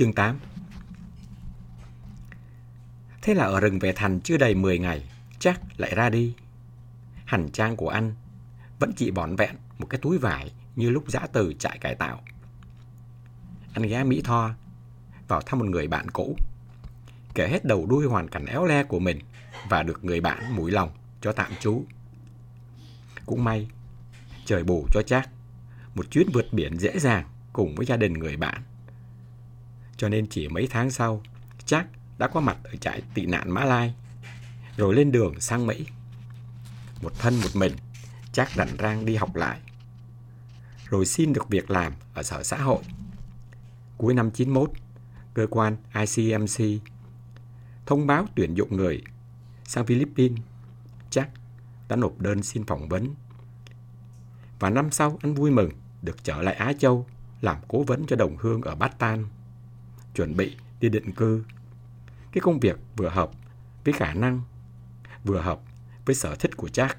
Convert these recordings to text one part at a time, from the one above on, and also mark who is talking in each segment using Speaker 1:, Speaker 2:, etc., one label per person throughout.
Speaker 1: Chương 8 Thế là ở rừng về thành chưa đầy 10 ngày, chắc lại ra đi. Hành trang của anh vẫn chỉ bỏn vẹn một cái túi vải như lúc giã từ trại cải tạo. Anh ghé Mỹ Tho vào thăm một người bạn cũ, kể hết đầu đuôi hoàn cảnh éo le của mình và được người bạn mũi lòng cho tạm trú. Cũng may, trời bù cho chắc một chuyến vượt biển dễ dàng cùng với gia đình người bạn. Cho nên chỉ mấy tháng sau, Jack đã có mặt ở trại tị nạn Mã Lai, rồi lên đường sang Mỹ. Một thân một mình, Jack đành rang đi học lại, rồi xin được việc làm ở Sở Xã hội. Cuối năm 91, cơ quan ICMC thông báo tuyển dụng người sang Philippines. Jack đã nộp đơn xin phỏng vấn. Và năm sau anh vui mừng được trở lại Á Châu làm cố vấn cho đồng hương ở Bát Tan, chuẩn bị đi định cư. Cái công việc vừa hợp với khả năng, vừa hợp với sở thích của Jack.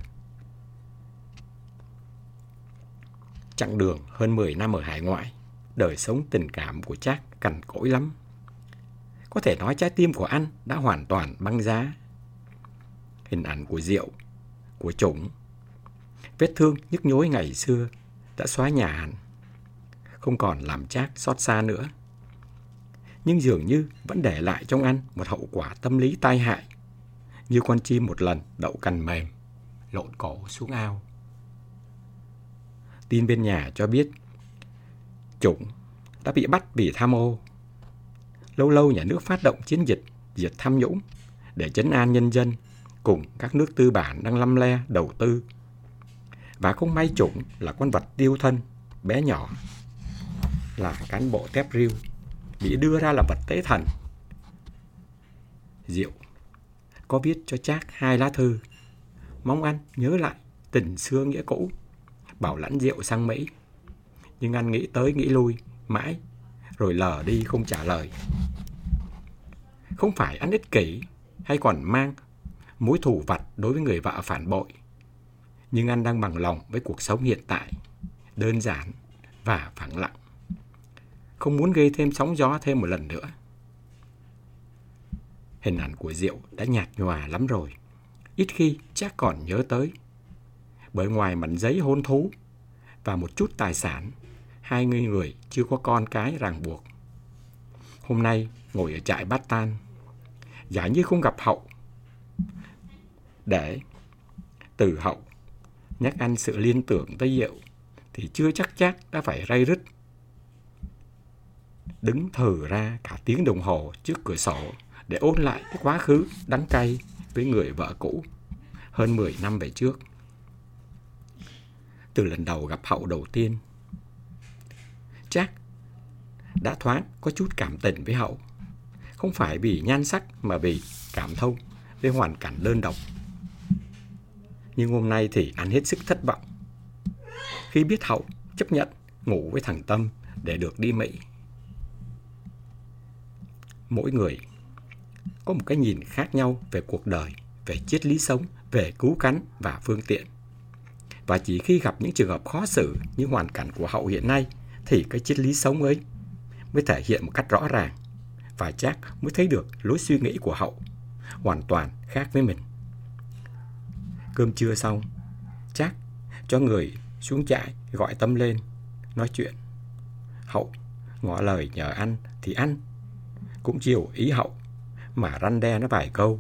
Speaker 1: Chặng đường hơn 10 năm ở hải ngoại, đời sống tình cảm của Jack cằn cỗi lắm. Có thể nói trái tim của anh đã hoàn toàn băng giá. Hình ảnh của rượu, của chủng, vết thương nhức nhối ngày xưa đã xóa nhà hẳn, không còn làm Jack xót xa nữa. Nhưng dường như vẫn để lại trong anh một hậu quả tâm lý tai hại, như con chim một lần đậu cành mềm, lộn cổ xuống ao. Tin bên nhà cho biết Chủng đã bị bắt vì tham ô. Lâu lâu nhà nước phát động chiến dịch diệt tham nhũng để chấn an nhân dân cùng các nước tư bản đang lăm le đầu tư. Và không may Chủng là con vật tiêu thân, bé nhỏ, là cán bộ tép riêu, bị đưa ra là vật tế thần. Diệu có viết cho Trác hai lá thư, mong anh nhớ lại tình xưa nghĩa cũ, bảo lãnh Diệu sang Mỹ. Nhưng anh nghĩ tới nghĩ lui, mãi, rồi lờ đi không trả lời. Không phải anh ích kỷ hay còn mang mối thù vặt đối với người vợ phản bội. Nhưng anh đang bằng lòng với cuộc sống hiện tại, đơn giản và phẳng lặng. Không muốn gây thêm sóng gió thêm một lần nữa. Hình ảnh của Diệu đã nhạt nhòa lắm rồi. Ít khi chắc còn nhớ tới. Bởi ngoài mảnh giấy hôn thú và một chút tài sản, hai người người chưa có con cái ràng buộc. Hôm nay ngồi ở trại bát tan, giả như không gặp Hậu. Để từ Hậu nhắc anh sự liên tưởng tới Diệu thì chưa chắc chắc đã phải ray rứt. Đứng thừ ra cả tiếng đồng hồ trước cửa sổ để ôn lại cái quá khứ đắng cay với người vợ cũ hơn 10 năm về trước. Từ lần đầu gặp Hậu đầu tiên, chắc đã thoáng có chút cảm tình với Hậu. Không phải vì nhan sắc mà vì cảm thông với hoàn cảnh đơn độc. Nhưng hôm nay thì anh hết sức thất vọng. Khi biết Hậu chấp nhận ngủ với thằng Tâm để được đi Mỹ. Mỗi người có một cái nhìn khác nhau về cuộc đời, về triết lý sống, về cứu cánh và phương tiện. Và chỉ khi gặp những trường hợp khó xử như hoàn cảnh của Hậu hiện nay thì cái triết lý sống ấy mới thể hiện một cách rõ ràng và chắc mới thấy được lối suy nghĩ của Hậu hoàn toàn khác với mình. Cơm trưa xong, chắc cho người xuống trại gọi Tâm lên nói chuyện. Hậu ngỏ lời nhờ ăn thì ăn, cũng chiều ý Hậu mà răn đe nó vài câu.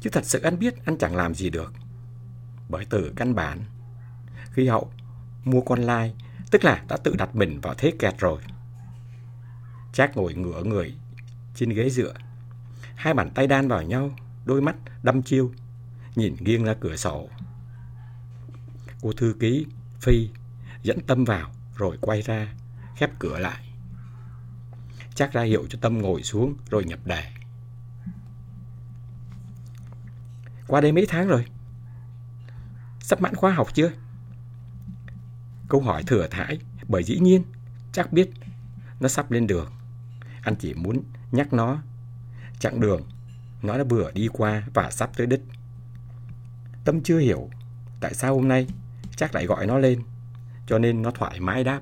Speaker 1: Chứ thật sự anh biết anh chẳng làm gì được. Bởi từ căn bản, khi Hậu mua con lai, tức là đã tự đặt mình vào thế kẹt rồi. Trác ngồi ngửa người trên ghế dựa. Hai bàn tay đan vào nhau, đôi mắt đăm chiêu, nhìn nghiêng ra cửa sổ. Cô thư ký Phi dẫn Tâm vào rồi quay ra, khép cửa lại. Chắc ra hiệu cho Tâm ngồi xuống rồi nhập đề. Qua đây mấy tháng rồi? Sắp mãn khóa học chưa? Câu hỏi thừa thãi bởi dĩ nhiên chắc biết nó sắp lên đường. Anh chỉ muốn nhắc nó chặng đường nó đã vừa đi qua và sắp tới đích. Tâm chưa hiểu tại sao hôm nay chắc lại gọi nó lên cho nên nó thoải mái đáp.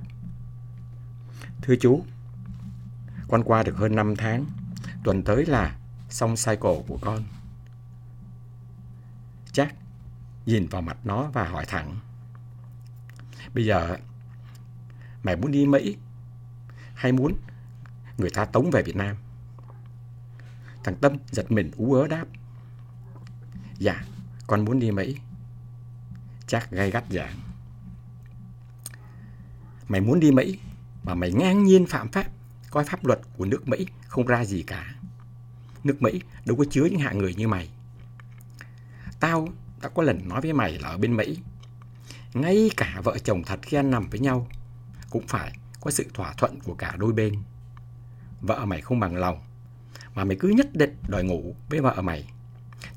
Speaker 1: Thưa chú, con qua được hơn 5 tháng, tuần tới là xong cycle của con. Jack nhìn vào mặt nó và hỏi thẳng. Bây giờ mày muốn đi Mỹ hay muốn người ta tống về Việt Nam? Thằng Tâm giật mình ú ớ đáp. Dạ, con muốn đi Mỹ. Chắc gay gắt giảng. Mày muốn đi Mỹ mà mày ngang nhiên phạm pháp, coi pháp luật của nước Mỹ không ra gì cả. Nước Mỹ đâu có chứa những hạng người như mày. Tao đã có lần nói với mày là ở bên Mỹ, ngay cả vợ chồng thật khi ăn nằm với nhau cũng phải có sự thỏa thuận của cả đôi bên. Vợ mày không bằng lòng, mà mày cứ nhất định đòi ngủ với vợ mày,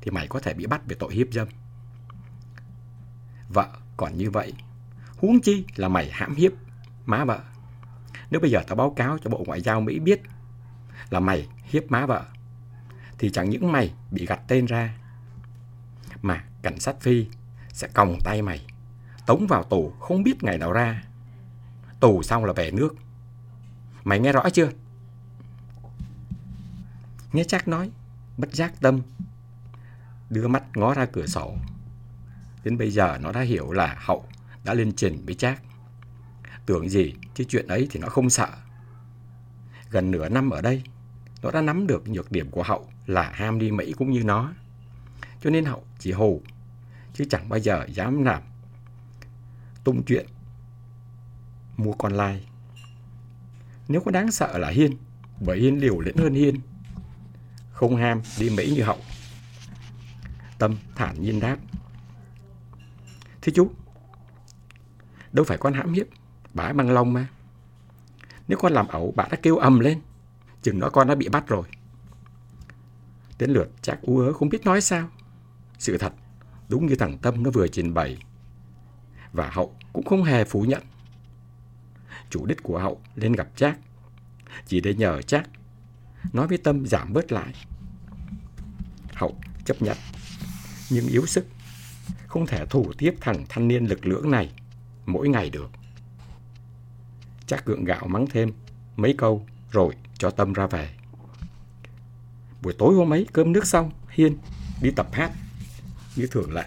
Speaker 1: thì mày có thể bị bắt về tội hiếp dâm. Vợ còn như vậy, huống chi là mày hãm hiếp má vợ. Nếu bây giờ tao báo cáo cho Bộ Ngoại giao Mỹ biết là mày hiếp má vợ, thì chẳng những mày bị gặt tên ra, mà cảnh sát Phi sẽ còng tay mày, tống vào tù không biết ngày nào ra. Tù xong là về nước. Mày nghe rõ chưa? Nghe chắc nói, bất giác tâm, đưa mắt ngó ra cửa sổ. Đến bây giờ nó đã hiểu là Hậu đã lên trình với Trác. Tưởng gì chứ chuyện ấy thì nó không sợ. Gần nửa năm ở đây, nó đã nắm được nhược điểm của Hậu là ham đi Mỹ cũng như nó. Cho nên Hậu chỉ hù, chứ chẳng bao giờ dám làm tung chuyện mua con lai. Nếu có đáng sợ là Hiên, bởi Hiên liều lĩnh hơn Hiên. Không ham đi Mỹ như Hậu. Tâm thản nhiên đáp. Thưa chú, đâu phải con hãm hiếp, bà băng lông mà. Nếu con làm ẩu, bà đã kêu ầm lên, chừng đó con đã bị bắt rồi. Đến lượt chắc ú ớ không biết nói sao. Sự thật, đúng như thằng Tâm nó vừa trình bày. Và Hậu cũng không hề phủ nhận. Chủ đích của Hậu lên gặp Trác, chỉ để nhờ Trác nói với Tâm giảm bớt lại. Hậu chấp nhận, nhưng yếu sức, không thể thủ tiếp thằng thanh niên lực lưỡng này mỗi ngày được chắc gượng gạo mắng thêm mấy câu rồi cho Tâm ra về. Buổi tối hôm ấy cơm nước xong, Hiên đi tập hát như thường lệ.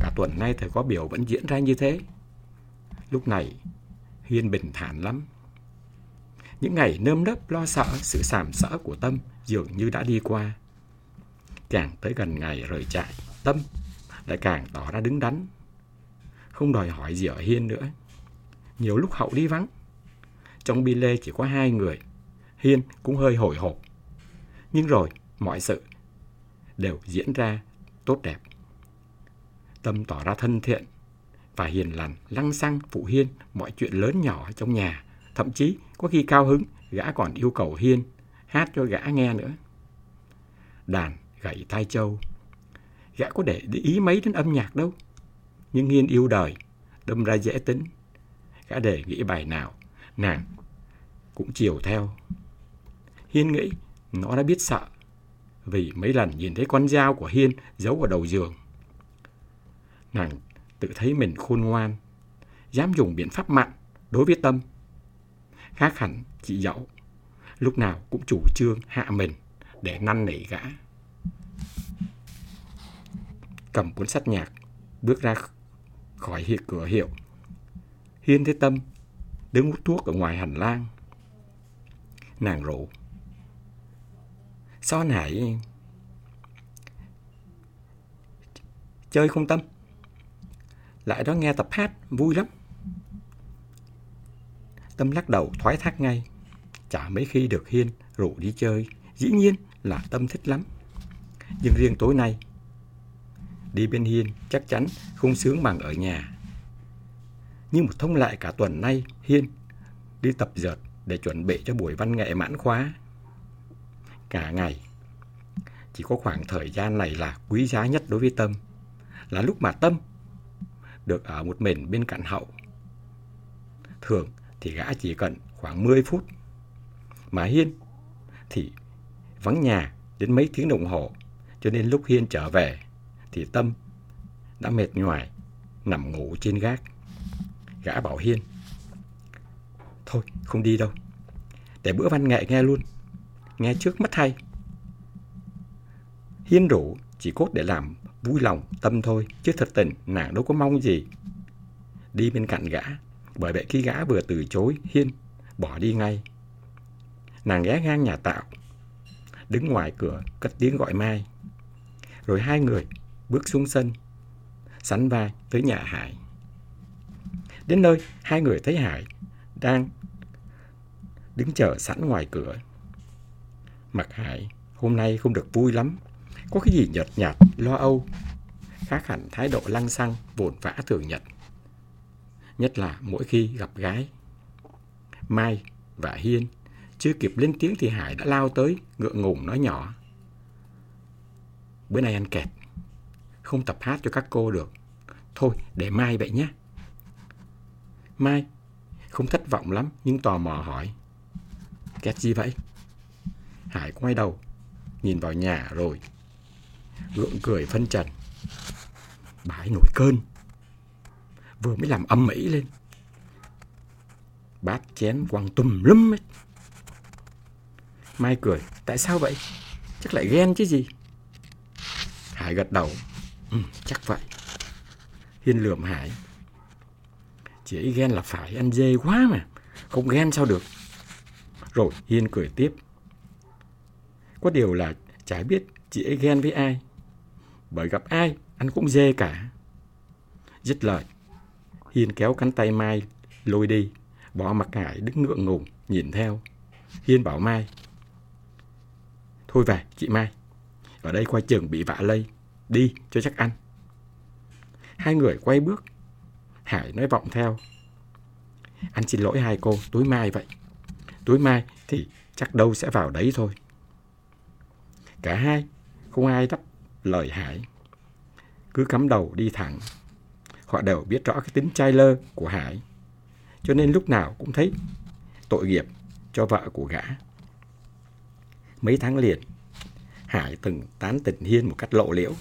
Speaker 1: Cả tuần nay thời có biểu vẫn diễn ra như thế. Lúc này, Hiên bình thản lắm. Những ngày nơm nớp lo sợ sự sàm sỡ của Tâm dường như đã đi qua. Càng tới gần ngày rời trại, Tâm lại càng tỏ ra đứng đắn. Không đòi hỏi gì ở Hiên nữa. Nhiều lúc hậu đi vắng. Trong bi lê chỉ có hai người. Hiên cũng hơi hồi hộp. Nhưng rồi mọi sự đều diễn ra tốt đẹp. Tâm tỏ ra thân thiện và hiền lành, lăng xăng phụ Hiên mọi chuyện lớn nhỏ trong nhà. Thậm chí có khi cao hứng, gã còn yêu cầu Hiên hát cho gã nghe nữa. Đàn gậy tai châu. Gã có để ý mấy đến âm nhạc đâu. Nhưng Hiên yêu đời, đâm ra dễ tính. Gã đề nghĩ bài nào, nàng cũng chiều theo. Hiên nghĩ nó đã biết sợ vì mấy lần nhìn thấy con dao của Hiên giấu ở đầu giường. Nàng tự thấy mình khôn ngoan, dám dùng biện pháp mặn đối với Tâm. Khác hẳn chị dậu, lúc nào cũng chủ trương hạ mình để năn nỉ gã. Cầm cuốn sách nhạc, bước ra khỏi hiện cửa hiệu. Hiên thấy Tâm đứng hút thuốc ở ngoài hành lang. Nàng rủ. Sao anh Hải chơi không Tâm? Lại đó nghe tập hát vui lắm. Tâm lắc đầu thoái thác ngay. Chả mấy khi được Hiên rủ đi chơi. Dĩ nhiên là Tâm thích lắm. Nhưng riêng tối nay, đi bên Hiên chắc chắn không sướng bằng ở nhà như một thông lại cả tuần nay, Hiên đi tập dượt để chuẩn bị cho buổi văn nghệ mãn khóa. Cả ngày, chỉ có khoảng thời gian này là quý giá nhất đối với Tâm. Là lúc mà Tâm được ở một mình bên cạnh hậu. Thường thì gã chỉ cần khoảng 10 phút. Mà Hiên thì vắng nhà đến mấy tiếng đồng hồ. Cho nên lúc Hiên trở về thì Tâm đã mệt nhoài nằm ngủ trên gác. Gã bảo Hiên Thôi không đi đâu. để bữa văn nghệ nghe luôn. Nghe trước mất hay. Hiên rủ chỉ cốt để làm vui lòng tâm thôi, chứ thật tình nàng đâu có mong gì. Đi bên cạnh gã, bởi vậy khi gã vừa từ chối Hiên, bỏ đi ngay. Nàng ghé ngang nhà tạo, đứng ngoài cửa cất tiếng gọi Mai. Rồi hai người bước xuống sân, sánh vai tới nhà Hải. Đến nơi, hai người thấy Hải đang đứng chờ sẵn ngoài cửa. Mặt Hải hôm nay không được vui lắm, có cái gì nhợt nhạt, lo âu, khác hẳn thái độ lăng xăng, vồn vã thường nhật. Nhất là mỗi khi gặp gái. Mai và Hiên chưa kịp lên tiếng thì Hải đã lao tới, ngượng ngùng nói nhỏ. Bữa nay ăn kẹt, không tập hát cho các cô được. Thôi, để mai vậy nhé. Mai, không thất vọng lắm nhưng tò mò hỏi. Kẹt gì vậy? Hải quay đầu, nhìn vào nhà rồi. Gượng cười phân trần. bãi nổi cơn. Vừa mới làm âm mỹ lên. Bát chén quăng tùm lum ấy. Mai cười, tại sao vậy? Chắc lại ghen chứ gì? Hải gật đầu. Ừ, chắc vậy. Hiên lườm Hải. Chị ấy ghen là phải ăn dê quá mà. Không ghen sao được. Rồi Hiên cười tiếp. Có điều là chả biết chị ấy ghen với ai. Bởi gặp ai, anh cũng dê cả. Dứt lời, Hiên kéo cánh tay Mai lôi đi, bỏ mặt Hải đứng ngượng ngùng, nhìn theo. Hiên bảo Mai. Thôi về, chị Mai. Ở đây qua trường bị vạ lây. Đi, cho chắc ăn. Hai người quay bước. Hải nói vọng theo. Anh xin lỗi hai cô, tối mai vậy. Tối mai thì chắc đâu sẽ vào đấy thôi. Cả hai, không ai đáp lời Hải. Cứ cắm đầu đi thẳng. Họ đều biết rõ cái tính trai lơ của Hải. Cho nên lúc nào cũng thấy tội nghiệp cho vợ của gã. Mấy tháng liền, Hải từng tán tình Hiên một cách lộ liễu.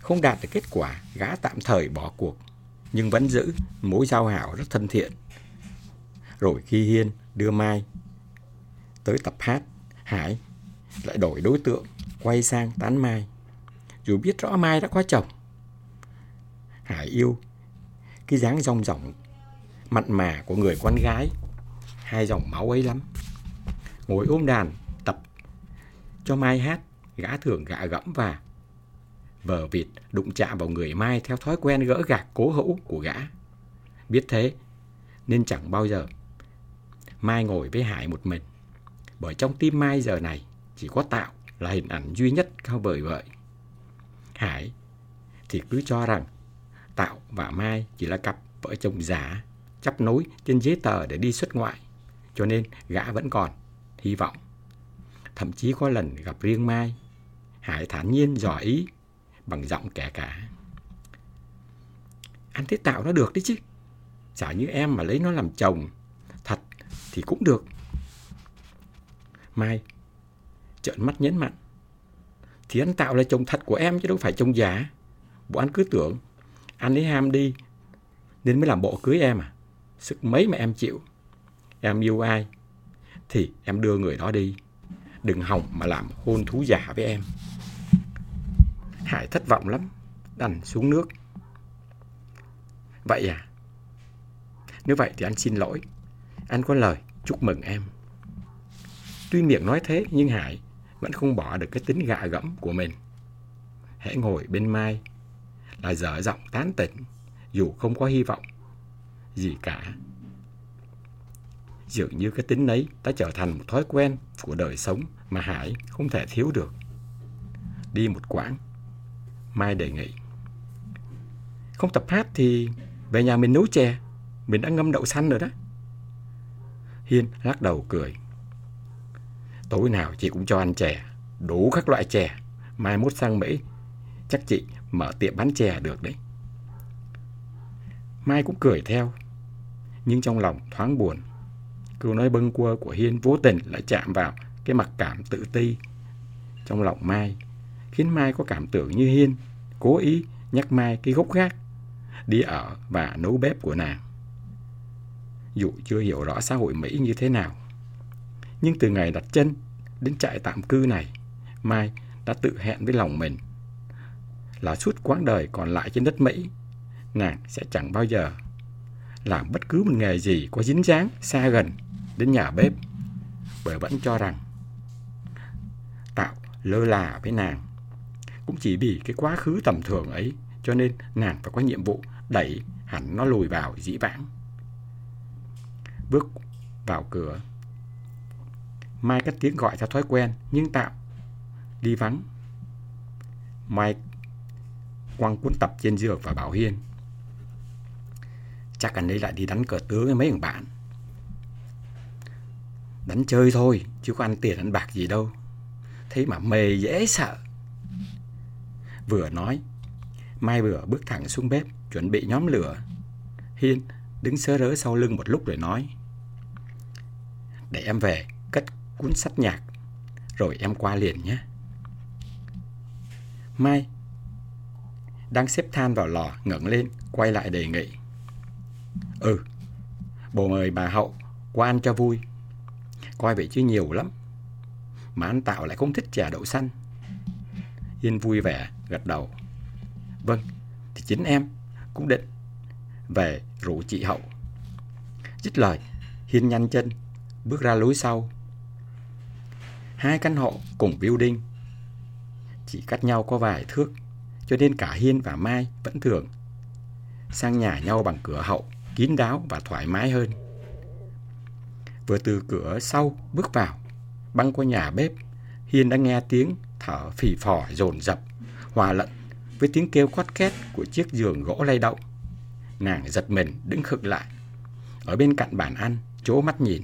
Speaker 1: Không đạt được kết quả, gã tạm thời bỏ cuộc, nhưng vẫn giữ mối giao hảo rất thân thiện. Rồi khi Hiên đưa Mai tới tập hát, Hải lại đổi đối tượng, quay sang tán Mai. Dù biết rõ Mai đã có chồng. Hải yêu cái dáng rong ròng mặn mà của người con gái, hai dòng máu ấy lắm. Ngồi ôm đàn, tập cho Mai hát, gã thường gạ gẫm và vờ vịt đụng chạm vào người Mai theo thói quen gỡ gạc cố hữu của gã. Biết thế, nên chẳng bao giờ Mai ngồi với Hải một mình. Bởi trong tim Mai giờ này chỉ có Tạo là hình ảnh duy nhất cao vời vợi. Hải thì cứ cho rằng Tạo và Mai chỉ là cặp vợ chồng giả chấp nối trên giấy tờ để đi xuất ngoại. Cho nên gã vẫn còn hy vọng. Thậm chí có lần gặp riêng Mai, Hải thản nhiên dò ý bằng giọng kẻ cả. Anh thế Tạo nó được đấy chứ. Chả như em mà lấy nó làm chồng thật thì cũng được. Mai trợn mắt nhấn mạnh, Thì anh Tạo là chồng thật của em chứ đâu phải chồng giả. Bộ anh cứ tưởng anh ấy ham đi nên mới làm bộ cưới em à. Sức mấy mà em chịu. Em yêu ai thì em đưa người đó đi. Đừng hỏng mà làm hôn thú giả với em. Hải thất vọng lắm, đành xuống nước. Vậy à? Nếu vậy thì anh xin lỗi. Anh có lời chúc mừng em. Tuy miệng nói thế nhưng Hải vẫn không bỏ được cái tính gạ gẫm của mình. Hãy ngồi bên Mai là dở giọng tán tỉnh dù không có hy vọng gì cả. Dường như cái tính ấy đã trở thành một thói quen của đời sống mà Hải không thể thiếu được. Đi một quãng, Mai đề nghị. Không tập hát thì về nhà mình nấu chè, mình đã ngâm đậu xanh rồi đó. Hiên lắc đầu cười. Tối nào chị cũng cho ăn chè, đủ các loại chè. Mai mốt sang Mỹ, chắc chị mở tiệm bán chè được đấy. Mai cũng cười theo, nhưng trong lòng thoáng buồn. Câu nói bâng quơ của Hiên vô tình lại chạm vào cái mặc cảm tự ti trong lòng Mai, khiến Mai có cảm tưởng như Hiên cố ý nhắc Mai cái gốc gác đi ở và nấu bếp của nàng. Dù chưa hiểu rõ xã hội Mỹ như thế nào, Nhưng từ ngày đặt chân đến trại tạm cư này, Mai đã tự hẹn với lòng mình là suốt quãng đời còn lại trên đất Mỹ, nàng sẽ chẳng bao giờ làm bất cứ một nghề gì có dính dáng xa gần đến nhà bếp bởi vẫn cho rằng tạo lơ là với nàng cũng chỉ vì cái quá khứ tầm thường ấy, cho nên nàng phải có nhiệm vụ đẩy hẳn nó lùi vào dĩ vãng. Bước vào cửa, mai cất tiếng gọi theo thói quen, nhưng tạo đi vắng. Mai quăng cuốn tập trên giường và bảo hiên, chắc anh ấy lại đi đánh cờ tướng với mấy thằng bạn. Đánh chơi thôi, chứ có ăn tiền ăn bạc gì đâu. Thế mà mề dễ sợ vừa nói. Mai vừa bước thẳng xuống bếp, chuẩn bị nhóm lửa. Hiên đứng sớ rớ sau lưng một lúc rồi nói, để em về cất cuốn sách nhạc, rồi em qua liền nhé. Mai đang xếp than vào lò ngẩng lên, quay lại đề nghị ừ bồ mời bà hậu qua ăn cho vui. Coi vậy chứ nhiều lắm, mà anh tạo lại không thích trà đậu xanh. Yên vui vẻ gật đầu. Vâng thì chính em cũng định về rủ chị hậu. Dứt lời, hiên nhanh chân bước ra lối sau. Hai căn hộ cùng building, chỉ cách nhau có vài thước, cho nên cả hiên và mai vẫn thường sang nhà nhau bằng cửa hậu, kín đáo và thoải mái hơn. Vừa từ cửa sau bước vào, băng qua nhà bếp, hiên đã nghe tiếng thở phì phò dồn dập hòa lẫn với tiếng kêu quát két của chiếc giường gỗ lay động nàng giật mình, đứng khựng lại. Ở bên cạnh bàn ăn chỗ mắt nhìn.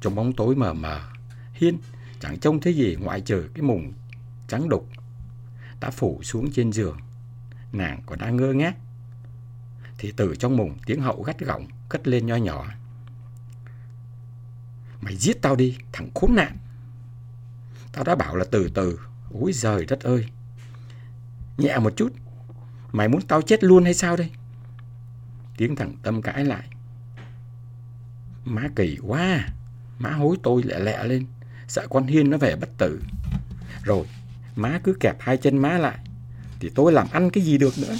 Speaker 1: Trong bóng tối mờ mờ, hiên chẳng trông thấy gì ngoại trừ cái mùng trắng đục đã phủ xuống trên giường. Nàng còn đang ngơ ngác. Thì từ trong mùng, tiếng hậu gắt gỏng cất lên nho nhỏ. Mày giết tao đi, thằng khốn nạn. Tao đã bảo là từ từ, Úi giời đất ơi nhẹ một chút. Mày muốn tao chết luôn hay sao đây? Tiếng thằng tâm cãi lại. Má kỳ quá. Má hối tôi lẹ lẹ lên. Sợ con hiên nó về bất tử. Rồi, má cứ kẹp hai chân má lại. Thì tôi làm ăn cái gì được nữa?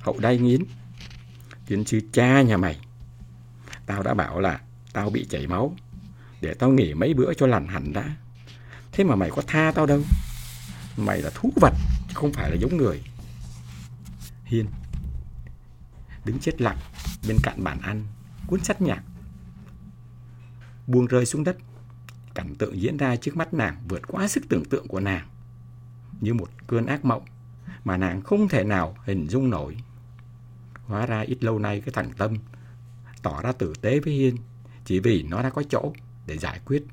Speaker 1: Hậu đay nghiến. Tiến sư cha nhà mày. Tao đã bảo là tao bị chảy máu. Để tao nghỉ mấy bữa cho lành hẳn đã. Thế mà mày có tha tao đâu. Mày là thú vật không phải là giống người. Hiên đứng chết lặng bên cạnh bàn ăn, cuốn sách nhạc. Buông rơi xuống đất, cảnh tượng diễn ra trước mắt nàng vượt quá sức tưởng tượng của nàng. Như một cơn ác mộng mà nàng không thể nào hình dung nổi. Hóa ra ít lâu nay cái thằng tâm tỏ ra tử tế với hiên chỉ vì nó đã có chỗ để giải quyết.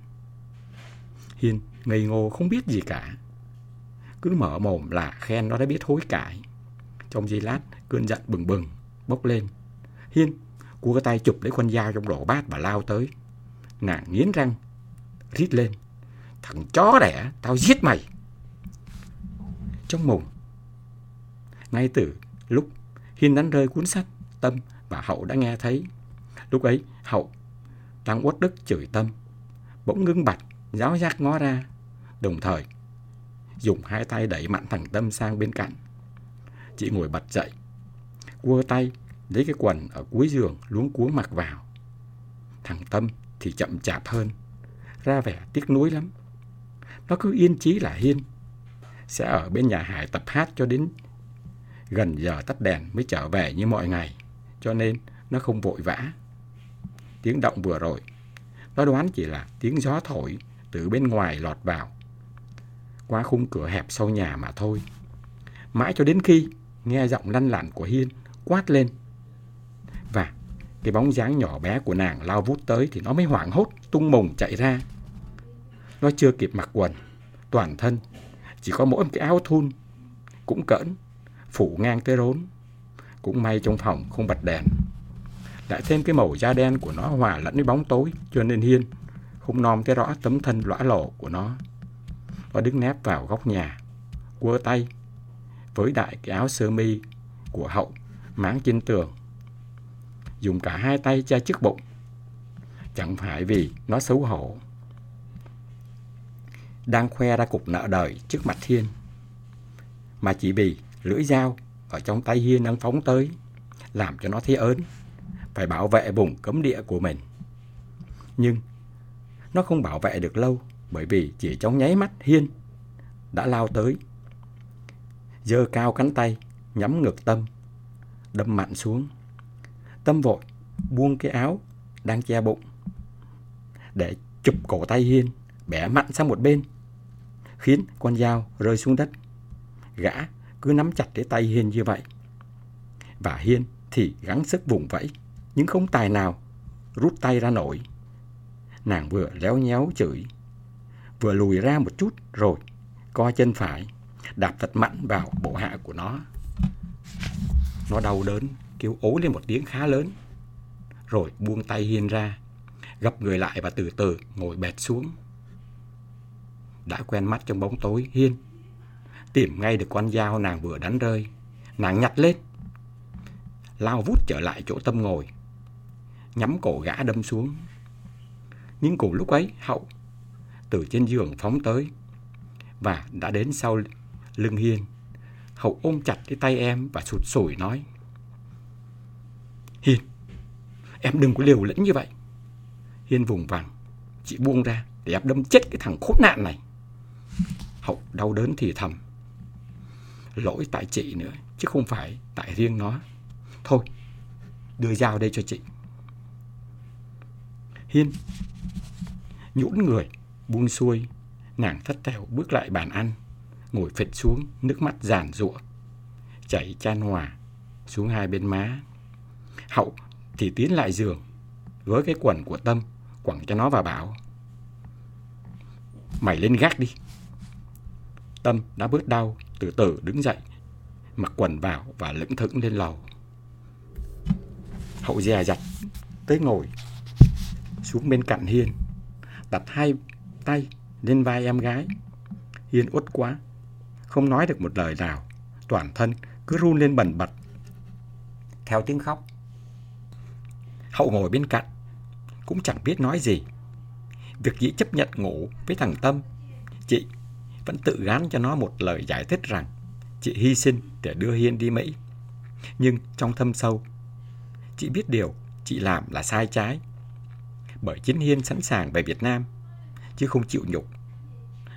Speaker 1: Hiên ngây ngô không biết gì cả cứ mở mồm là khen nó đã biết hối cải trong giây lát cơn giận bừng bừng bốc lên hiên cua cái tay chụp lấy con dao trong rổ bát và lao tới nàng nghiến răng rít lên. Thằng chó đẻ, tao giết mày. Trong mùng, ngay từ lúc Hiên đánh rơi cuốn sách, Tâm và Hậu đã nghe thấy. Lúc ấy, Hậu đang uất đức chửi Tâm. Bỗng ngưng bạch, giáo giác ngó ra. Đồng thời, dùng hai tay đẩy mạnh thằng Tâm sang bên cạnh. Chị ngồi bật dậy, quơ tay lấy cái quần ở cuối giường luống cuống mặc vào. Thằng Tâm thì chậm chạp hơn ra vẻ tiếc nuối lắm. Nó cứ yên chí là Hiên sẽ ở bên nhà Hải tập hát cho đến gần giờ tắt đèn mới trở về như mọi ngày, cho nên nó không vội vã. Tiếng động vừa rồi, nó đoán chỉ là tiếng gió thổi từ bên ngoài lọt vào, qua khung cửa hẹp sau nhà mà thôi. Mãi cho đến khi nghe giọng lăn lặn của Hiên quát lên. Và cái bóng dáng nhỏ bé của nàng lao vút tới thì nó mới hoảng hốt tung mùng chạy ra. Nó chưa kịp mặc quần, toàn thân, chỉ có mỗi một cái áo thun, cũng cỡn, phủ ngang tới rốn. Cũng may trong phòng không bật đèn. Lại thêm cái màu da đen của nó hòa lẫn với bóng tối, cho nên Hiên không nom thấy rõ tấm thân lõa lộ của nó. Nó đứng nép vào góc nhà, quơ tay, với đại cái áo sơ mi của hậu máng trên tường dùng cả hai tay che trước bụng Chẳng phải vì nó xấu hổ. Đang khoe ra cục nợ đời trước mặt Hiên. Mà chỉ vì lưỡi dao ở trong tay Hiên đang phóng tới, làm cho nó thấy ớn, phải bảo vệ vùng cấm địa của mình. Nhưng nó không bảo vệ được lâu, bởi vì chỉ trong nháy mắt Hiên đã lao tới. Dơ cao cánh tay, nhắm ngực Tâm, đâm mạnh xuống. Tâm vội buông cái áo đang che bụng để chụp cổ tay Hiên, bẻ mạnh sang một bên, khiến con dao rơi xuống đất. Gã cứ nắm chặt cái tay Hiên như vậy. Và Hiên thì gắng sức vùng vẫy, nhưng không tài nào rút tay ra nổi. Nàng vừa léo nhéo chửi, vừa lùi ra một chút rồi co chân phải, đạp thật mạnh vào bộ hạ của nó. Nó đau đớn, kêu ố lên một tiếng khá lớn, rồi buông tay Hiên ra, gập người lại và từ từ ngồi bệt xuống. Đã quen mắt trong bóng tối, Hiên tìm ngay được con dao nàng vừa đánh rơi. Nàng nhặt lên, lao vút trở lại chỗ tâm ngồi, nhắm cổ gã đâm xuống. Nhưng cùng lúc ấy, Hậu từ trên giường phóng tới và đã đến sau lưng Hiên. Hậu ôm chặt cái tay em và sụt sùi nói Hiên, em đừng có liều lĩnh như vậy. Hiên vùng vằng, chị buông ra để em đâm chết cái thằng khốn nạn này. Hậu đau đớn thì thầm. Lỗi tại chị nữa, chứ không phải tại riêng nó. Thôi, đưa dao đây cho chị. Hiên nhũn người, buông xuôi, nàng thất thèo bước lại bàn ăn, ngồi phịch xuống, nước mắt giàn giụa, chảy chan hòa xuống hai bên má. Hậu thì tiến lại giường, với cái quần của Tâm, quẳng cho nó và bảo. Mày lên gác đi. Tâm đã bớt đau, từ từ đứng dậy, mặc quần vào và lững thững lên lầu. Hậu dè dặt tới ngồi xuống bên cạnh Hiên, đặt hai tay lên vai em gái. Hiên uất quá, không nói được một lời nào, toàn thân cứ run lên bần bật. Theo tiếng khóc. Hậu ngồi bên cạnh, cũng chẳng biết nói gì. Việc dĩ chấp nhận ngủ với thằng Tâm, chị vẫn tự gán cho nó một lời giải thích rằng chị hy sinh để đưa Hiên đi Mỹ. Nhưng trong thâm sâu, chị biết điều chị làm là sai trái. Bởi chính Hiên sẵn sàng về Việt Nam, chứ không chịu nhục.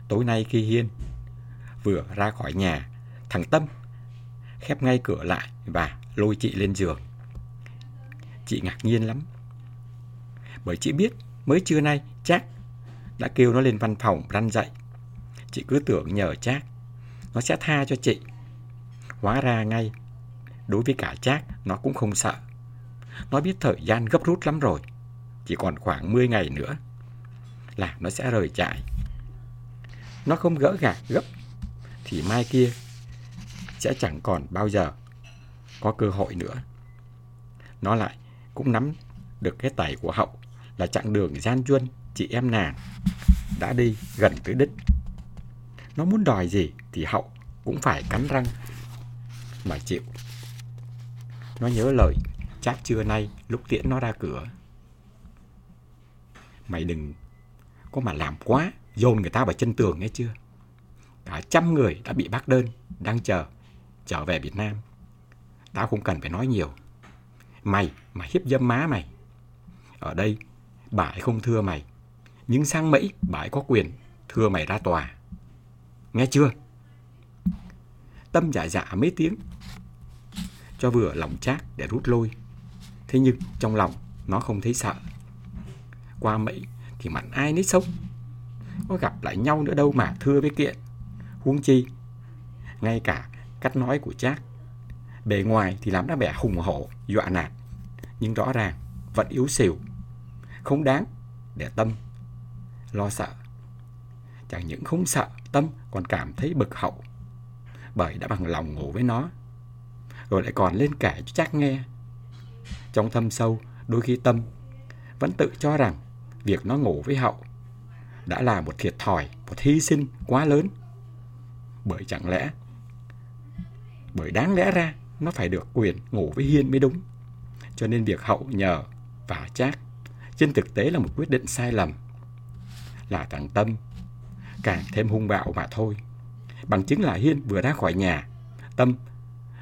Speaker 1: Tối nay khi Hiên vừa ra khỏi nhà, thằng Tâm khép ngay cửa lại và lôi chị lên giường. Chị ngạc nhiên lắm. Bởi chị biết mới trưa nay Trác đã kêu nó lên văn phòng răn dậy. Chị cứ tưởng nhờ Trác nó sẽ tha cho chị. Hóa ra ngay đối với cả Trác nó cũng không sợ. Nó biết thời gian gấp rút lắm rồi. Chỉ còn khoảng 10 ngày nữa là nó sẽ rời trại. Nó không gỡ gạt gấp, thì mai kia sẽ chẳng còn bao giờ có cơ hội nữa. Nó lại cũng nắm được cái tay của Hậu là chặng đường gian truân chị em nàng đã đi gần tới đích. Nó muốn đòi gì thì Hậu cũng phải cắn răng mà chịu. Nó nhớ lời chắc trưa nay lúc tiễn nó ra cửa. Mày đừng có mà làm quá, dồn người ta vào chân tường nghe chưa? Cả trăm người đã bị bác đơn, đang chờ, trở về Việt Nam. Tao không cần phải nói nhiều. Mày mà hiếp dâm má mày. Ở đây, bà ấy không thưa mày. Nhưng sang Mỹ, bà ấy có quyền thưa mày ra tòa. Nghe chưa? Tâm dạ dạ mấy tiếng. Cho vừa lòng chát để rút lôi. Thế nhưng trong lòng nó không thấy sợ. Qua Mỹ thì mặt ai nấy sống. Có gặp lại nhau nữa đâu mà thưa với kiện. Huống chi, ngay cả cách nói của Trác. Bề ngoài thì làm ra vẻ hùng hổ, dọa nạt, nhưng rõ ràng vẫn yếu xìu, không đáng để Tâm lo sợ. Chẳng những không sợ, Tâm còn cảm thấy bực hậu, bởi đã bằng lòng ngủ với nó, rồi lại còn lên kể cho Trác nghe. Trong thâm sâu, đôi khi Tâm vẫn tự cho rằng việc nó ngủ với hậu đã là một thiệt thòi, một hy sinh quá lớn. Bởi chẳng lẽ bởi đáng lẽ ra nó phải được quyền ngủ với Hiên mới đúng. Cho nên việc hậu nhờ và chác trên thực tế là một quyết định sai lầm. Là thằng Tâm càng thêm hung bạo mà thôi. Bằng chứng là Hiên vừa ra khỏi nhà, Tâm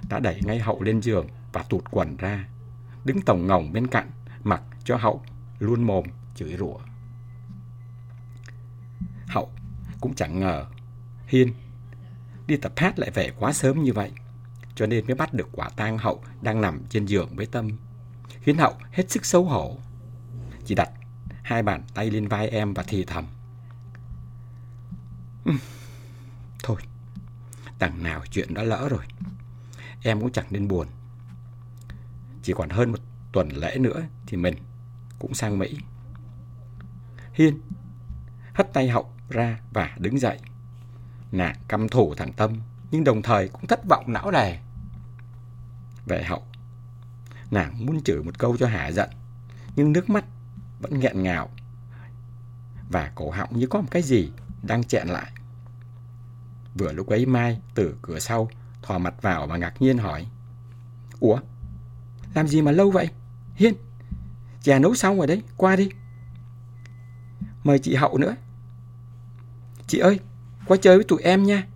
Speaker 1: đã đẩy ngay Hậu lên giường và tụt quần ra, đứng tổng ngồng bên cạnh, mặc cho Hậu luôn mồm chửi rủa. Hậu cũng chẳng ngờ Hiên đi tập hát lại về quá sớm như vậy, cho nên mới bắt được quả tang Hậu đang nằm trên giường với Tâm, khiến Hậu hết sức xấu hổ. Chỉ đặt hai bàn tay lên vai em và thì thầm. Thôi, đằng nào chuyện đã lỡ rồi. Em cũng chẳng nên buồn. Chỉ còn hơn một tuần lễ nữa thì mình cũng sang Mỹ. Hiên hất tay Hậu ra và đứng dậy. Nàng căm thủ thằng Tâm, nhưng đồng thời cũng thất vọng não nề. Về Hậu, nàng muốn chửi một câu cho hạ giận, nhưng nước mắt vẫn nghẹn ngào. Và cổ họng như có một cái gì đang chẹn lại. Vừa lúc ấy Mai từ cửa sau thò mặt vào và ngạc nhiên hỏi. Ủa? Làm gì mà lâu vậy? Hiên, chè nấu xong rồi đấy, qua đi. Mời chị Hậu nữa. Chị ơi, qua chơi với tụi em nha.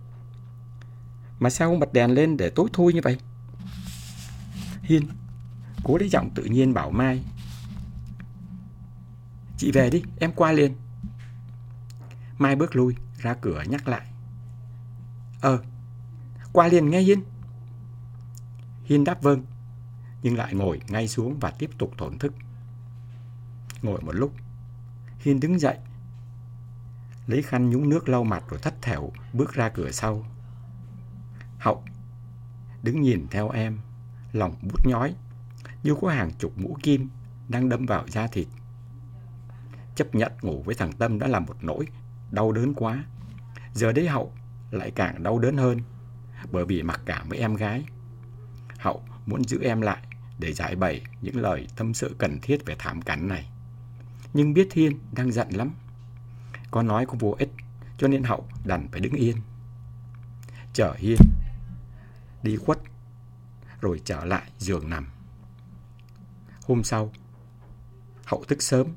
Speaker 1: Mà sao không bật đèn lên để tối thui như vậy? Hiên, cố lấy giọng tự nhiên bảo Mai. Chị về đi, em qua liền. Mai bước lui, ra cửa nhắc lại. Ờ, qua liền nghe Hiên. Hiên đáp vâng, nhưng lại ngồi ngay xuống và tiếp tục thổn thức. Ngồi một lúc, Hiên đứng dậy, lấy khăn nhúng nước lau mặt rồi thất thểu bước ra cửa sau. Hậu đứng nhìn theo em, lòng bút nhói, như có hàng chục mũ kim đang đâm vào da thịt. Chấp nhận ngủ với thằng Tâm đã là một nỗi đau đớn quá. Giờ đây Hậu lại càng đau đớn hơn bởi vì mặc cảm với em gái. Hậu muốn giữ em lại để giải bày những lời tâm sự cần thiết về thảm cảnh này. Nhưng biết Thiên đang giận lắm. con nói cũng vô ích, cho nên Hậu đành phải đứng yên. Chở Hiên đi khuất, rồi trở lại giường nằm. Hôm sau, Hậu thức sớm,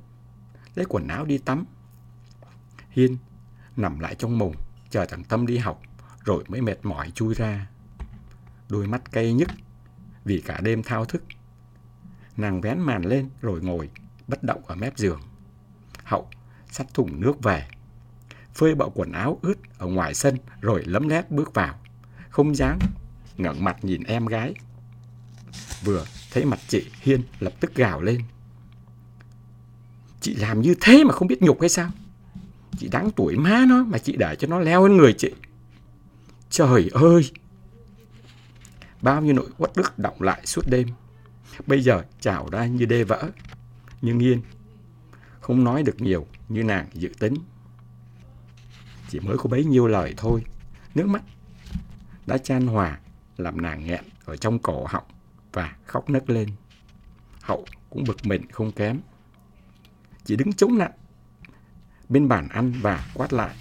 Speaker 1: lấy quần áo đi tắm. Hiên nằm lại trong mùng, chờ thằng Tâm đi học, rồi mới mệt mỏi chui ra. Đôi mắt cay nhức vì cả đêm thao thức. Nàng vén màn lên rồi ngồi bất động ở mép giường. Hậu, sắt thùng nước về. Phơi bộ quần áo ướt ở ngoài sân rồi lấm lét bước vào. Không dám ngẩng mặt nhìn em gái. Vừa thấy mặt chị Hiên lập tức gào lên. Chị làm như thế mà không biết nhục hay sao? Chị đáng tuổi má nó mà chị để cho nó leo lên người chị. Trời ơi! Bao nhiêu nỗi uất ức động lại suốt đêm. Bây giờ trào ra như đê vỡ. Nhưng yên không nói được nhiều như nàng dự tính. Chỉ mới có bấy nhiêu lời thôi, nước mắt đã chan hòa làm nàng nghẹn ở trong cổ họng và khóc nấc lên. Hậu cũng bực mình không kém. Chỉ đứng chống nặng bên bàn ăn và quát lại.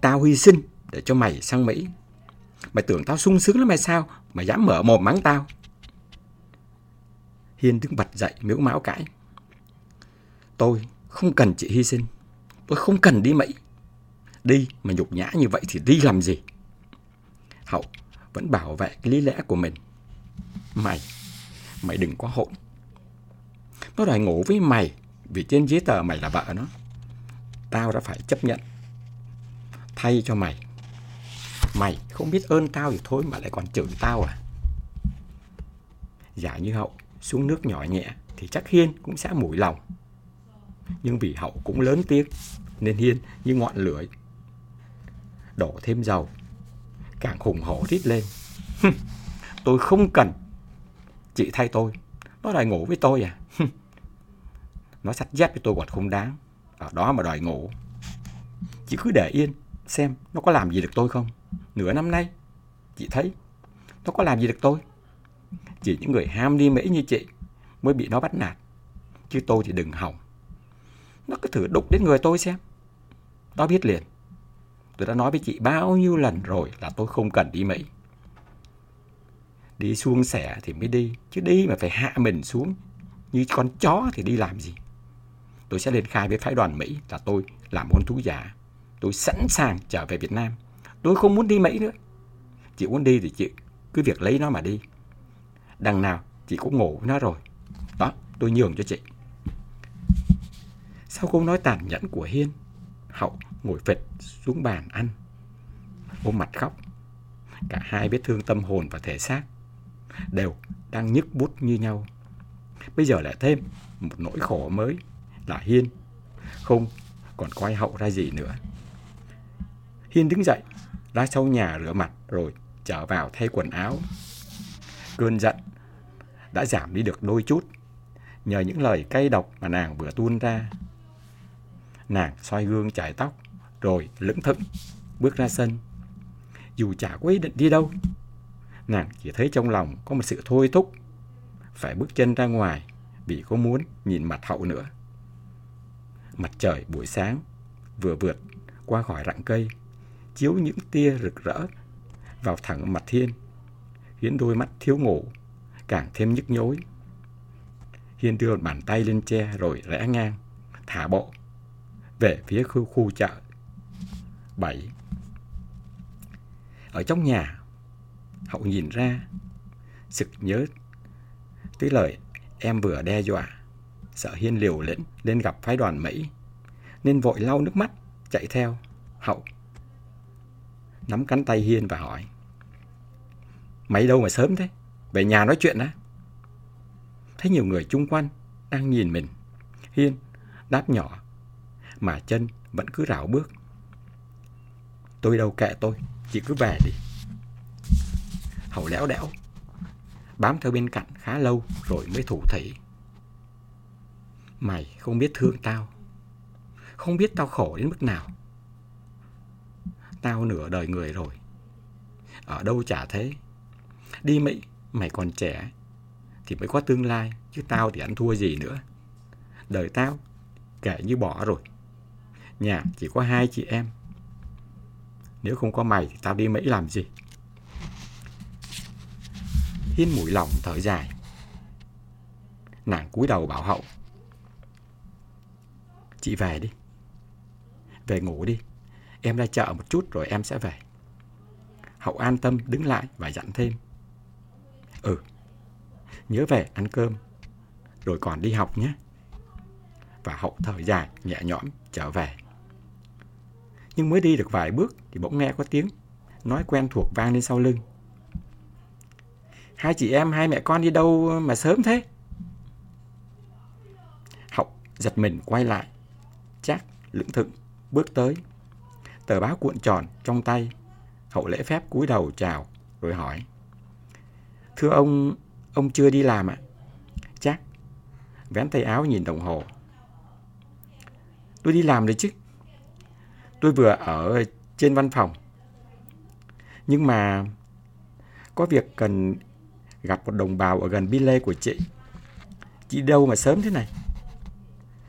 Speaker 1: Tao hy sinh để cho mày sang Mỹ. Mày tưởng tao sung sướng lắm hay sao mà dám mở mồm mắng tao. Hiên đứng bật dậy miếu máu cãi. Tôi không cần chị hy sinh. Tôi không cần đi Mỹ. Đi mà nhục nhã như vậy thì đi làm gì? Hậu vẫn bảo vệ cái lý lẽ của mình. Mày, mày đừng có hỗn. Nó đòi ngủ với mày vì trên giấy tờ mày là vợ nó. Tao đã phải chấp nhận. Thay cho mày. Mày không biết ơn tao thì thôi mà lại còn chửi tao à? Giả như Hậu xuống nước nhỏ nhẹ thì chắc Hiên cũng sẽ mủi lòng. Nhưng vì Hậu cũng lớn tiếng, nên Hiên như ngọn lửa đổ thêm dầu càng hùng hổ rít lên. tôi không cần chị thay tôi. Nó đòi ngủ với tôi à? nó sắt dép với tôi còn không đáng. Ở đó mà đòi ngủ. Chị cứ để yên, xem nó có làm gì được tôi không. Nửa năm nay, chị thấy, nó có làm gì được tôi. Chỉ những người ham đi Mỹ như chị mới bị nó bắt nạt. Chứ tôi thì đừng hỏng. Nó cứ thử đục đến người tôi xem. Nó biết liền. Tôi đã nói với chị bao nhiêu lần rồi là tôi không cần đi Mỹ. Đi suông sẻ thì mới đi, chứ đi mà phải hạ mình xuống như con chó thì đi làm gì? Tôi sẽ lên khai với phái đoàn Mỹ là tôi làm hôn thú giả. Tôi sẵn sàng trở về Việt Nam. Tôi không muốn đi Mỹ nữa. Chị muốn đi thì chị cứ việc lấy nó mà đi. Đằng nào chị cũng ngủ với nó rồi. Đó, tôi nhường cho chị. Sau câu nói tàn nhẫn của Hiên, Hậu ngồi phịch xuống bàn ăn, ôm mặt khóc. Cả hai vết thương tâm hồn và thể xác đều đang nhức bút như nhau. Bây giờ lại thêm một nỗi khổ mới là Hiên không còn quay hậu ra gì nữa. Hiên đứng dậy, ra sau nhà rửa mặt rồi trở vào thay quần áo. Cơn giận đã giảm đi được đôi chút nhờ những lời cay độc mà nàng vừa tuôn ra. Nàng xoay gương chải tóc rồi lững thững bước ra sân. Dù chả có ý định đi đâu, nàng chỉ thấy trong lòng có một sự thôi thúc phải bước chân ra ngoài vì có muốn nhìn mặt hậu nữa. Mặt trời buổi sáng vừa vượt qua khỏi rặng cây, chiếu những tia rực rỡ vào thẳng mặt thiên khiến đôi mắt thiếu ngủ càng thêm nhức nhối. Hiên đưa bàn tay lên che rồi rẽ ngang, thả bộ về phía khu, khu chợ. bảy Ở trong nhà, Hậu nhìn ra, sực nhớ tới lời em vừa đe dọa. Sợ Hiên liều lĩnh lên gặp phái đoàn Mỹ, nên vội lau nước mắt, chạy theo. Hậu nắm cánh tay Hiên và hỏi. Mày đâu mà sớm thế? Về nhà nói chuyện á. Thấy nhiều người chung quanh đang nhìn mình. Hiên đáp nhỏ, mà chân vẫn cứ rảo bước. Tôi đâu kệ tôi, chỉ cứ về đi. Hậu léo đẽo, bám theo bên cạnh khá lâu rồi mới thủ thỉ. Mày không biết thương tao, không biết tao khổ đến mức nào. Tao nửa đời người rồi, ở đâu chả thế. Đi Mỹ, mày còn trẻ, thì mới có tương lai, chứ tao thì ăn thua gì nữa. Đời tao kể như bỏ rồi. Nhà chỉ có hai chị em. Nếu không có mày thì tao đi Mỹ làm gì? Hiên mũi lòng thở dài. Nàng cúi đầu bảo hậu. Chị về đi. Về ngủ đi. Em ra chợ một chút rồi em sẽ về. Hậu an tâm đứng lại và dặn thêm. Ừ, nhớ về ăn cơm, rồi còn đi học nhé. Và hậu thở dài, nhẹ nhõm trở về. Nhưng mới đi được vài bước thì bỗng nghe có tiếng nói quen thuộc vang lên sau lưng. Hai chị em, hai mẹ con đi đâu mà sớm thế? học giật mình quay lại, chắc lững thững bước tới. Tờ báo cuộn tròn trong tay, Hậu lễ phép cúi đầu chào rồi hỏi. Thưa ông, ông chưa đi làm ạ? À? Chắc. Vén tay áo nhìn đồng hồ. Tôi đi làm rồi chứ. Tôi vừa ở trên văn phòng. Nhưng mà có việc cần gặp một đồng bào ở gần Bile của chị. Chị đâu mà sớm thế này?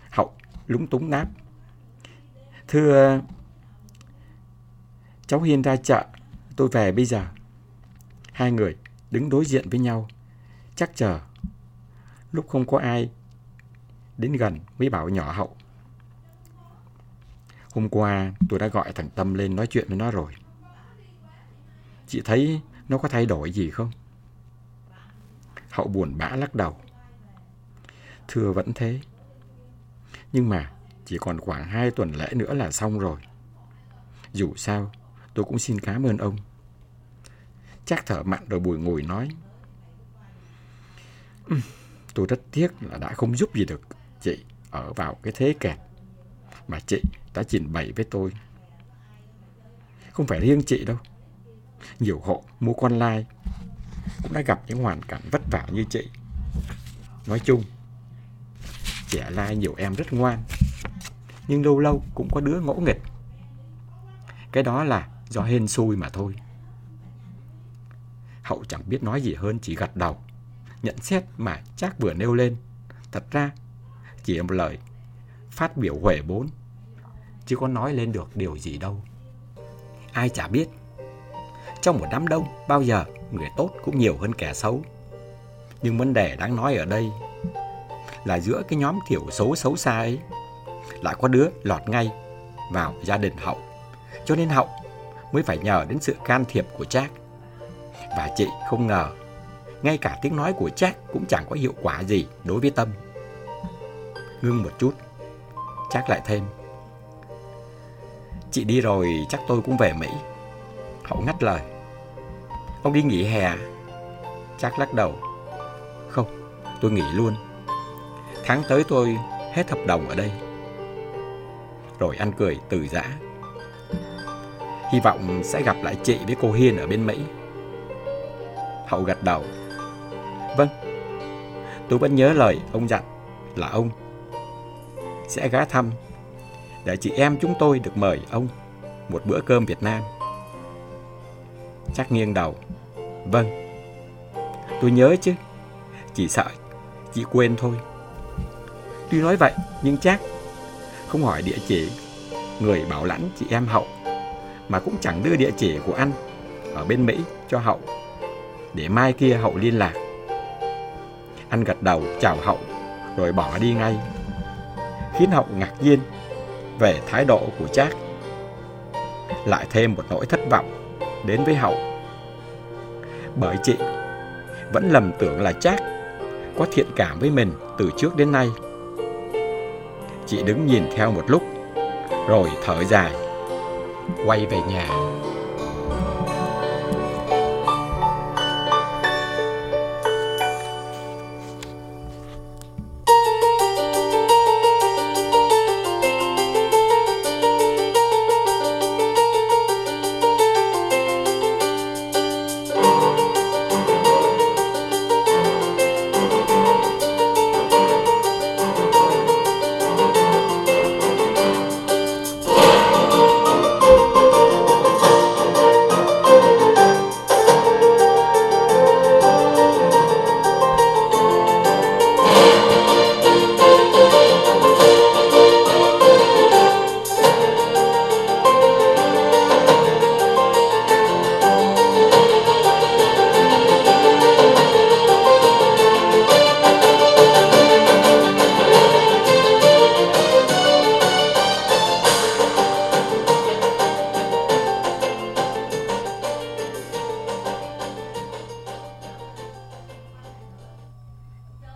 Speaker 1: Hậu lúng túng đáp. Thưa, cháu Hiên ra chợ, tôi về bây giờ. Hai người đứng đối diện với nhau, chắc chờ. Lúc không có ai đến gần mới bảo nhỏ Hậu. Hôm qua tôi đã gọi thằng Tâm lên nói chuyện với nó rồi. Chị thấy nó có thay đổi gì không? Hậu buồn bã lắc đầu. Thưa vẫn thế. Nhưng mà chỉ còn khoảng hai tuần lễ nữa là xong rồi. Dù sao, tôi cũng xin cảm ơn ông. Chắc thở mạnh rồi bùi ngùi nói. Tôi rất tiếc là đã không giúp gì được chị ở vào cái thế kẹt mà chị đã trình bày với tôi. Không phải riêng chị đâu. Nhiều hộ mua con lai cũng đã gặp những hoàn cảnh vất vả như chị. Nói chung, trẻ lai nhiều em rất ngoan, nhưng lâu lâu cũng có đứa ngỗ nghịch. Cái đó là do hên xui mà thôi. Hậu chẳng biết nói gì hơn chỉ gật đầu, nhận xét mà chắc vừa nêu lên. Thật ra, chỉ một lời phát biểu huệ bốn, chứ có nói lên được điều gì đâu. Ai chả biết, trong một đám đông bao giờ người tốt cũng nhiều hơn kẻ xấu. Nhưng vấn đề đáng nói ở đây là giữa cái nhóm thiểu số xấu xa ấy lại có đứa lọt ngay vào gia đình Hậu. Cho nên Hậu mới phải nhờ đến sự can thiệp của Trác. Và chị không ngờ, ngay cả tiếng nói của Jack cũng chẳng có hiệu quả gì đối với Tâm. Ngưng một chút, Jack lại thêm. Chị đi rồi chắc tôi cũng về Mỹ. Hậu ngắt lời. Ông đi nghỉ hè à? Jack lắc đầu. Không, tôi nghỉ luôn. Tháng tới tôi hết hợp đồng ở đây. Rồi ăn cười từ giã. Hy vọng sẽ gặp lại chị với cô Hiên ở bên Mỹ. Hậu gật đầu. Vâng, tôi vẫn nhớ lời ông dặn là ông sẽ ghé thăm để chị em chúng tôi được mời ông một bữa cơm Việt Nam. Chắc nghiêng đầu. Vâng, tôi nhớ chứ, chỉ sợ chị quên thôi. Tuy nói vậy, nhưng chắc không hỏi địa chỉ người bảo lãnh chị em Hậu mà cũng chẳng đưa địa chỉ của anh ở bên Mỹ cho Hậu để mai kia Hậu liên lạc. Anh gật đầu chào Hậu rồi bỏ đi ngay, khiến Hậu ngạc nhiên về thái độ của Trác. Lại thêm một nỗi thất vọng đến với Hậu. Bởi chị vẫn lầm tưởng là Trác có thiện cảm với mình từ trước đến nay. Chị đứng nhìn theo một lúc, rồi thở dài, quay về nhà.